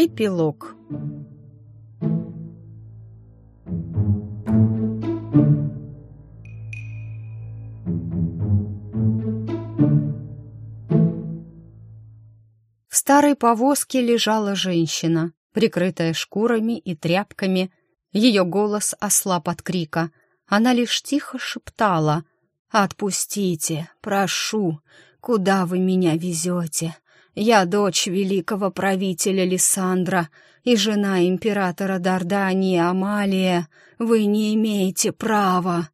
Эпилог В старой повозке лежала женщина, прикрытая шкурами и тряпками. Ее голос ослаб от крика. Она лишь тихо шептала «Отпустите, прошу, куда вы меня везете? Я дочь великого правителя Лиссандра и жена императора Дардании Амалия. Вы не имеете права».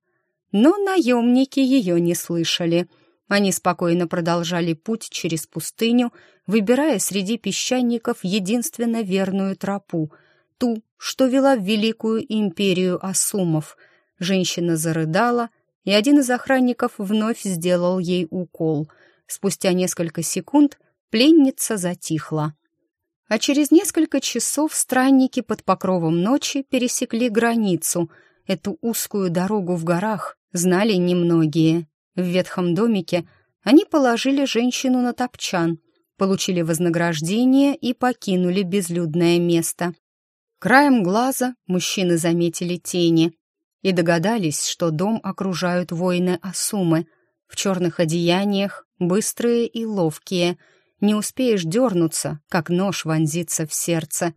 Но наемники ее не слышали. Они спокойно продолжали путь через пустыню, выбирая среди песчаников единственно верную тропу, ту, что вела в великую империю Асумов. Женщина зарыдала, и один из охранников вновь сделал ей укол. Спустя несколько секунд пленница затихла. А через несколько часов странники под покровом ночи пересекли границу. Эту узкую дорогу в горах знали немногие. В ветхом домике они положили женщину на топчан, получили вознаграждение и покинули безлюдное место. Краем глаза мужчины заметили тени и догадались, что дом окружают воины Асумы в черных одеяниях, быстрые и ловкие. Не успеешь дернуться, как нож вонзится в сердце.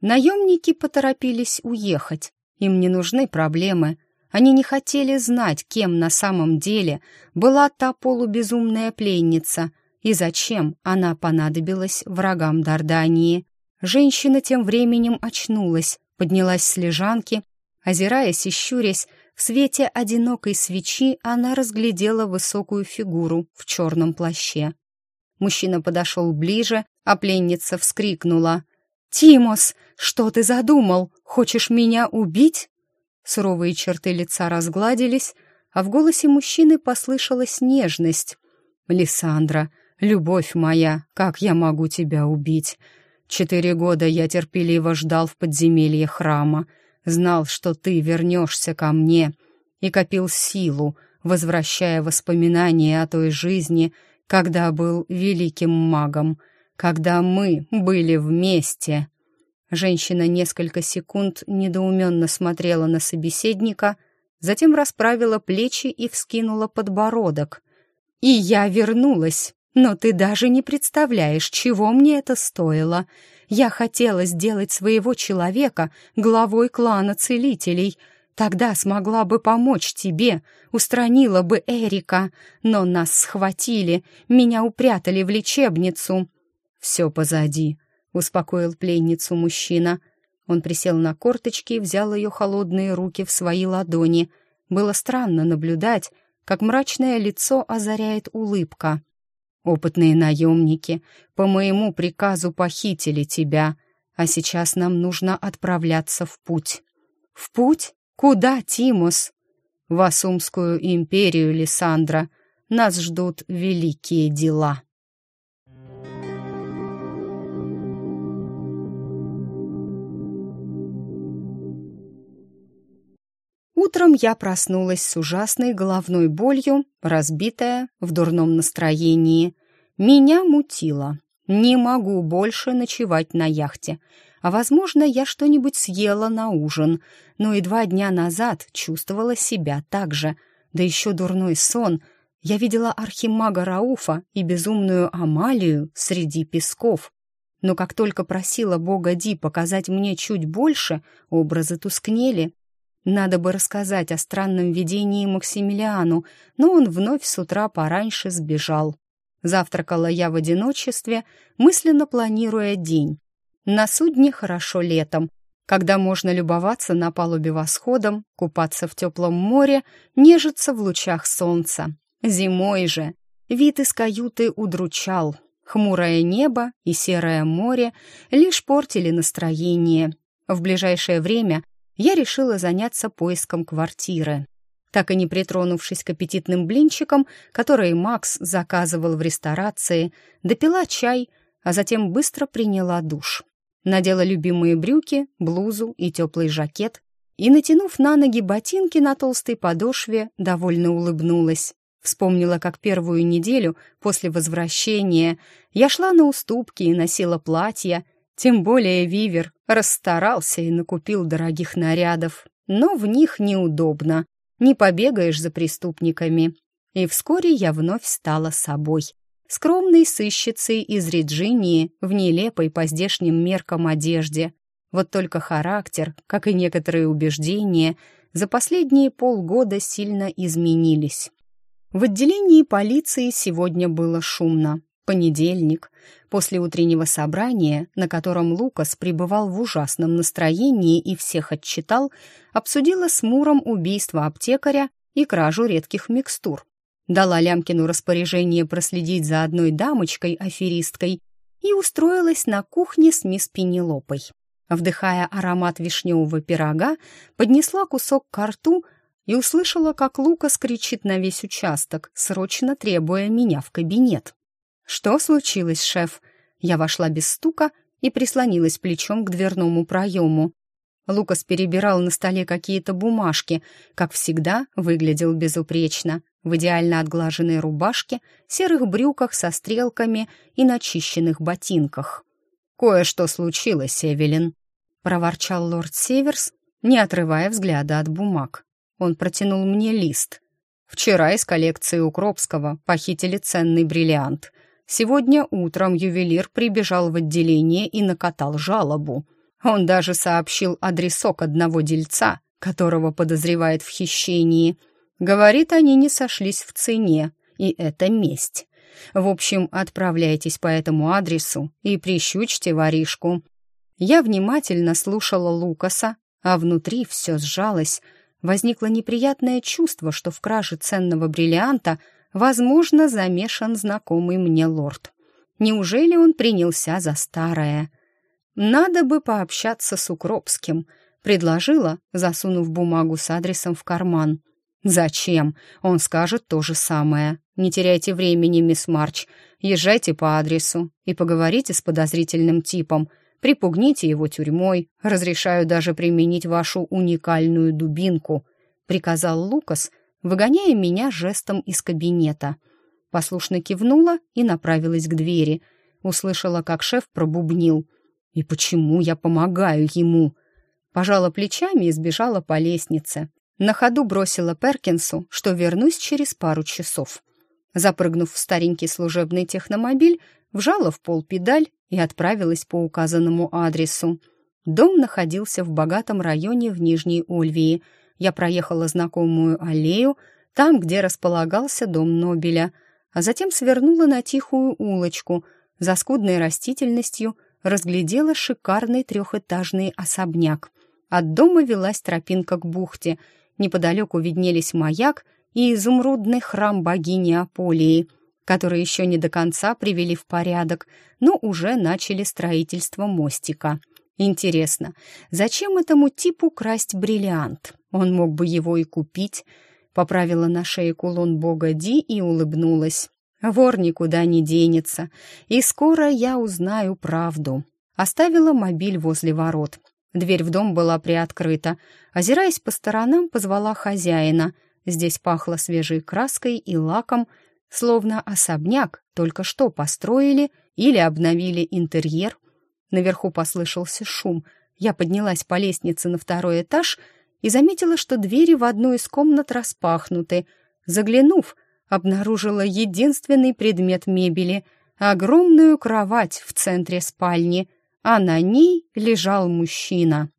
Наемники поторопились уехать. Им не нужны проблемы — они не хотели знать, кем на самом деле была та полубезумная пленница и зачем она понадобилась врагам Дардании. Женщина тем временем очнулась, поднялась с лежанки, озираясь и щурясь, в свете одинокой свечи она разглядела высокую фигуру в черном плаще. Мужчина подошел ближе, а пленница вскрикнула. «Тимос, что ты задумал? Хочешь меня убить?» Суровые черты лица разгладились, а в голосе мужчины послышалась нежность. «Лиссандра, любовь моя, как я могу тебя убить? Четыре года я терпеливо ждал в подземелье храма, знал, что ты вернешься ко мне, и копил силу, возвращая воспоминания о той жизни, когда был великим магом, когда мы были вместе». Женщина несколько секунд недоуменно смотрела на собеседника, затем расправила плечи и вскинула подбородок. «И я вернулась, но ты даже не представляешь, чего мне это стоило. Я хотела сделать своего человека главой клана целителей. Тогда смогла бы помочь тебе, устранила бы Эрика, но нас схватили, меня упрятали в лечебницу». «Все позади», успокоил пленницу мужчина. Он присел на корточки и взял ее холодные руки в свои ладони. Было странно наблюдать, как мрачное лицо озаряет улыбка. «Опытные наемники по моему приказу похитили тебя, а сейчас нам нужно отправляться в путь». «В путь? Куда, Тимус?» «В Асумскую империю, Лиссандра. Нас ждут великие дела». Утром я проснулась с ужасной головной болью, разбитая, в дурном настроении. Меня мутило. Не могу больше ночевать на яхте. А, возможно, я что-нибудь съела на ужин, но и два дня назад чувствовала себя так же. Да еще дурной сон. Я видела архимага Рауфа и безумную Амалию среди песков. Но как только просила бога Ди показать мне чуть больше, образы тускнели, надо бы рассказать о странном видении Максимилиану, но он вновь с утра пораньше сбежал. Завтракала я в одиночестве, мысленно планируя день. На судне хорошо летом, когда можно любоваться на палубе восходом, купаться в теплом море, нежиться в лучах солнца. Зимой же вид из каюты удручал. Хмурое небо и серое море лишь портили настроение. В ближайшее время я решила заняться поиском квартиры. Так и не притронувшись к аппетитным блинчикам, которые Макс заказывал в ресторации, допила чай, а затем быстро приняла душ. Надела любимые брюки, блузу и теплый жакет и, натянув на ноги ботинки на толстой подошве, довольно улыбнулась. Вспомнила, как первую неделю после возвращения я шла на уступки и носила платья, Тем более Вивер расстарался и накупил дорогих нарядов, но в них неудобно, не побегаешь за преступниками. И вскоре я вновь стала собой, скромной сыщицей из Реджинии в нелепой по здешним меркам одежде. Вот только характер, как и некоторые убеждения, за последние полгода сильно изменились. В отделении полиции сегодня было шумно. Понедельник. После утреннего собрания, на котором Лукас пребывал в ужасном настроении и всех отчитал, обсудила с Муром убийство аптекаря и кражу редких микстур. Дала Лямкину распоряжение проследить за одной дамочкой-аферисткой и устроилась на кухне с мисс Пенелопой. Вдыхая аромат вишневого пирога, поднесла кусок к рту и услышала, как Лукас кричит на весь участок, срочно требуя меня в кабинет. «Что случилось, шеф?» Я вошла без стука и прислонилась плечом к дверному проему. Лукас перебирал на столе какие-то бумажки, как всегда, выглядел безупречно, в идеально отглаженной рубашке, серых брюках со стрелками и начищенных ботинках. «Кое-что случилось, Эвелин», — проворчал лорд Северс, не отрывая взгляда от бумаг. Он протянул мне лист. «Вчера из коллекции Укропского похитили ценный бриллиант. Сегодня утром ювелир прибежал в отделение и накатал жалобу. Он даже сообщил адресок одного дельца, которого подозревает в хищении. Говорит, они не сошлись в цене, и это месть. В общем, отправляйтесь по этому адресу и прищучьте воришку. Я внимательно слушала Лукаса, а внутри все сжалось. Возникло неприятное чувство, что в краже ценного бриллианта — возможно, замешан знакомый мне лорд. Неужели он принялся за старое? Надо бы пообщаться с Укропским, предложила, засунув бумагу с адресом в карман. «Зачем? Он скажет то же самое. Не теряйте времени, мисс Марч. Езжайте по адресу и поговорите с подозрительным типом. Припугните его тюрьмой. Разрешаю даже применить вашу уникальную дубинку», — приказал Лукас, выгоняя меня жестом из кабинета. Послушно кивнула и направилась к двери. Услышала, как шеф пробубнил. «И почему я помогаю ему?» Пожала плечами и сбежала по лестнице. На ходу бросила Перкинсу, что вернусь через пару часов. Запрыгнув в старенький служебный техномобиль, вжала в пол педаль и отправилась по указанному адресу. Дом находился в богатом районе в Нижней Ольвии — я проехала знакомую аллею, там, где располагался дом Нобеля, а затем свернула на тихую улочку, за скудной растительностью разглядела шикарный трехэтажный особняк. От дома велась тропинка к бухте, неподалеку виднелись маяк и изумрудный храм богини Аполии, которые еще не до конца привели в порядок, но уже начали строительство мостика. Интересно, зачем этому типу красть бриллиант? Он мог бы его и купить. Поправила на шее кулон бога Ди и улыбнулась. Вор никуда не денется, и скоро я узнаю правду. Оставила мобиль возле ворот. Дверь в дом была приоткрыта. Озираясь по сторонам, позвала хозяина. Здесь пахло свежей краской и лаком, словно особняк только что построили или обновили интерьер. Наверху послышался шум. Я поднялась по лестнице на второй этаж — и заметила, что двери в одну из комнат распахнуты. Заглянув, обнаружила единственный предмет мебели — огромную кровать в центре спальни, а на ней лежал мужчина.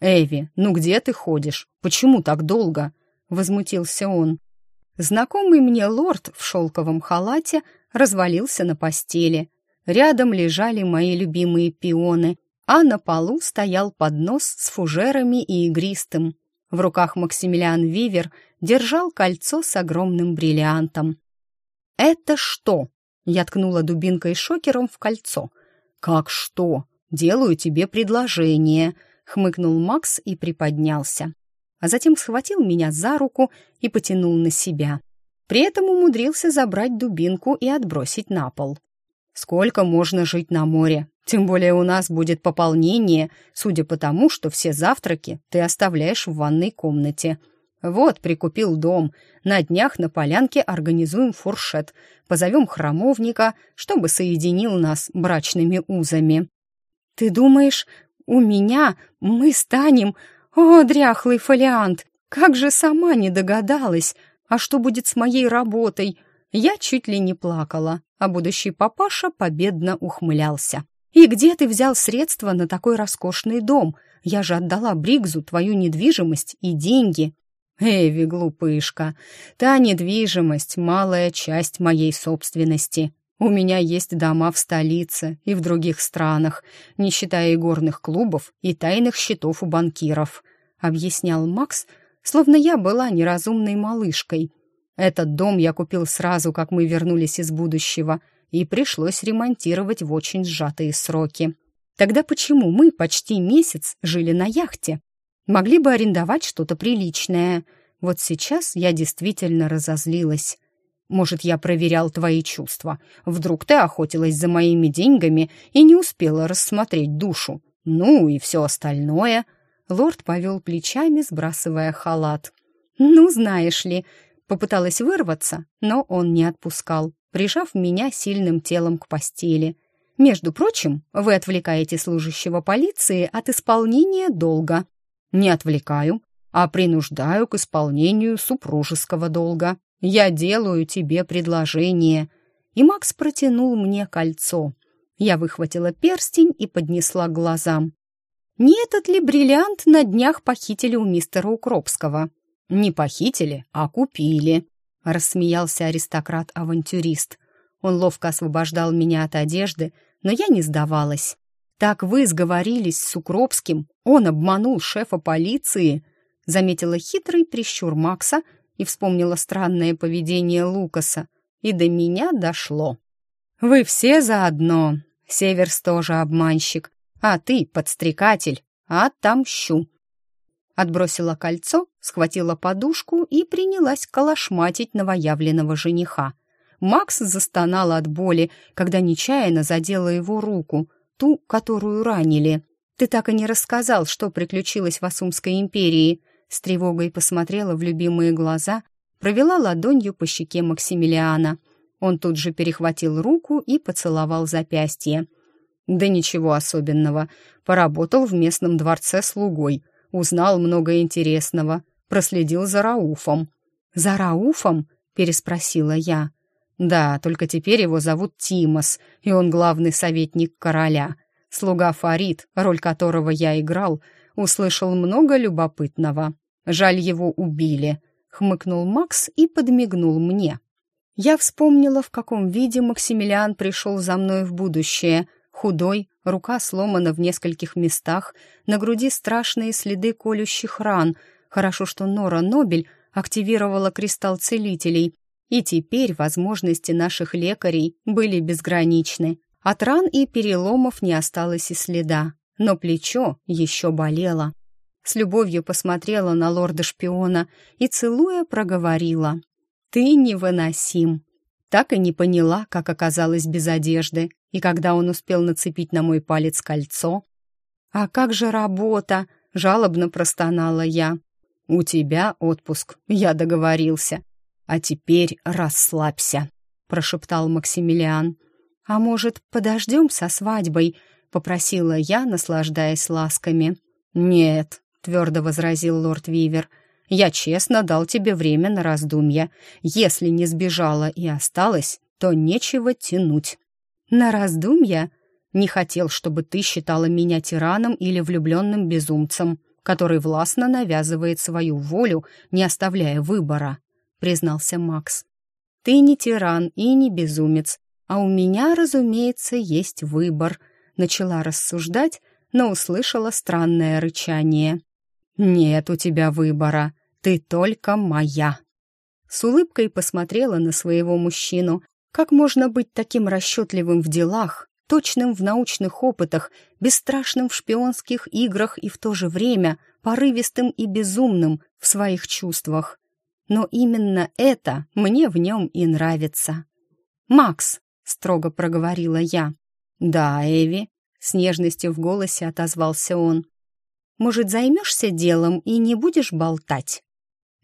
«Эви, ну где ты ходишь? Почему так долго?» — возмутился он. Знакомый мне лорд в шелковом халате развалился на постели. Рядом лежали мои любимые пионы, а на полу стоял поднос с фужерами и игристым. В руках Максимилиан Вивер держал кольцо с огромным бриллиантом. «Это что?» — я ткнула дубинкой шокером в кольцо. «Как что? Делаю тебе предложение», — хмыкнул Макс и приподнялся. А затем схватил меня за руку и потянул на себя. При этом умудрился забрать дубинку и отбросить на пол. «Сколько можно жить на море? Тем более у нас будет пополнение, судя по тому, что все завтраки ты оставляешь в ванной комнате. Вот, прикупил дом. На днях на полянке организуем фуршет. Позовем храмовника, чтобы соединил нас брачными узами». Ты думаешь, у меня мы станем... О, дряхлый фолиант! Как же сама не догадалась! А что будет с моей работой? Я чуть ли не плакала, а будущий папаша победно ухмылялся. «И где ты взял средства на такой роскошный дом? Я же отдала Бригзу твою недвижимость и деньги». «Эви, глупышка, та недвижимость — малая часть моей собственности. У меня есть дома в столице и в других странах, не считая игорных клубов и тайных счетов у банкиров», — объяснял Макс, словно я была неразумной малышкой. «Этот дом я купил сразу, как мы вернулись из будущего, и пришлось ремонтировать в очень сжатые сроки. Тогда почему мы почти месяц жили на яхте? Могли бы арендовать что-то приличное. Вот сейчас я действительно разозлилась. Может, я проверял твои чувства. Вдруг ты охотилась за моими деньгами и не успела рассмотреть душу. Ну и все остальное. Лорд повел плечами, сбрасывая халат. Ну, знаешь ли, попыталась вырваться, но он не отпускал, прижав меня сильным телом к постели. Между прочим, вы отвлекаете служащего полиции от исполнения долга. Не отвлекаю, а принуждаю к исполнению супружеского долга. Я делаю тебе предложение». И Макс протянул мне кольцо. Я выхватила перстень и поднесла к глазам. Не этот ли бриллиант на днях похитили у мистера Укропского? Не похитили, а купили, рассмеялся аристократ-авантюрист. Он ловко освобождал меня от одежды, но я не сдавалась. Так вы сговорились с Укропским, он обманул шефа полиции, заметила хитрый прищур Макса и вспомнила странное поведение Лукаса, и до меня дошло. «Вы все заодно. Северс тоже обманщик, а ты подстрекатель. Отомщу». Отбросила кольцо, схватила подушку и принялась калашматить новоявленного жениха. Макс застонал от боли, когда нечаянно задела его руку, ту, которую ранили. «Ты так и не рассказал, что приключилось в Асумской империи», с тревогой посмотрела в любимые глаза, провела ладонью по щеке Максимилиана. Он тут же перехватил руку и поцеловал запястье. «Да ничего особенного. Поработал в местном дворце слугой, узнал много интересного, проследил за Рауфом». «За Рауфом?» — переспросила я. «Да, только теперь его зовут Тимос, и он главный советник короля. Слуга Фарид, роль которого я играл, услышал много любопытного. Жаль, его убили», — хмыкнул Макс и подмигнул мне. Я вспомнила, в каком виде Максимилиан пришел за мной в будущее. Худой, рука сломана в нескольких местах, на груди страшные следы колющих ран. Хорошо, что Нора Нобель активировала кристалл целителей, и теперь возможности наших лекарей были безграничны. От ран и переломов не осталось и следа, но плечо еще болело. С любовью посмотрела на лорда-шпиона и, целуя, проговорила. «Ты невыносим!» Так и не поняла, как оказалась без одежды, и когда он успел нацепить на мой палец кольцо. «А как же работа?» — жалобно простонала я. «У тебя отпуск, я договорился. А теперь расслабься», — прошептал Максимилиан. «А может, подождем со свадьбой?» — попросила я, наслаждаясь ласками. «Нет, твердо возразил лорд Вивер. «Я честно дал тебе время на раздумья. Если не сбежала и осталась, то нечего тянуть». «На раздумья?» «Не хотел, чтобы ты считала меня тираном или влюбленным безумцем, который властно навязывает свою волю, не оставляя выбора», — признался Макс. «Ты не тиран и не безумец, а у меня, разумеется, есть выбор», — начала рассуждать, но услышала странное рычание. «Нет у тебя выбора, ты только моя». С улыбкой посмотрела на своего мужчину. Как можно быть таким расчетливым в делах, точным в научных опытах, бесстрашным в шпионских играх и в то же время порывистым и безумным в своих чувствах? Но именно это мне в нем и нравится. «Макс», — строго проговорила я. «Да, Эви», — с нежностью в голосе отозвался он. Может, займешься делом и не будешь болтать?»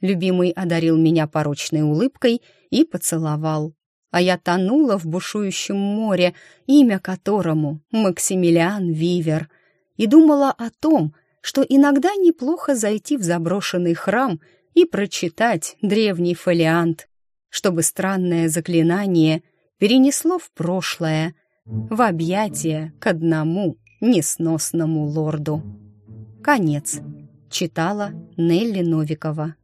Любимый одарил меня порочной улыбкой и поцеловал. а я тонула в бушующем море, имя которому Максимилиан Вивер, и думала о том, что иногда неплохо зайти в заброшенный храм и прочитать древний фолиант, чтобы странное заклинание перенесло в прошлое, в объятия к одному несносному лорду. Конец. Читала Нелли Новикова.